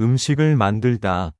음식을 만들다.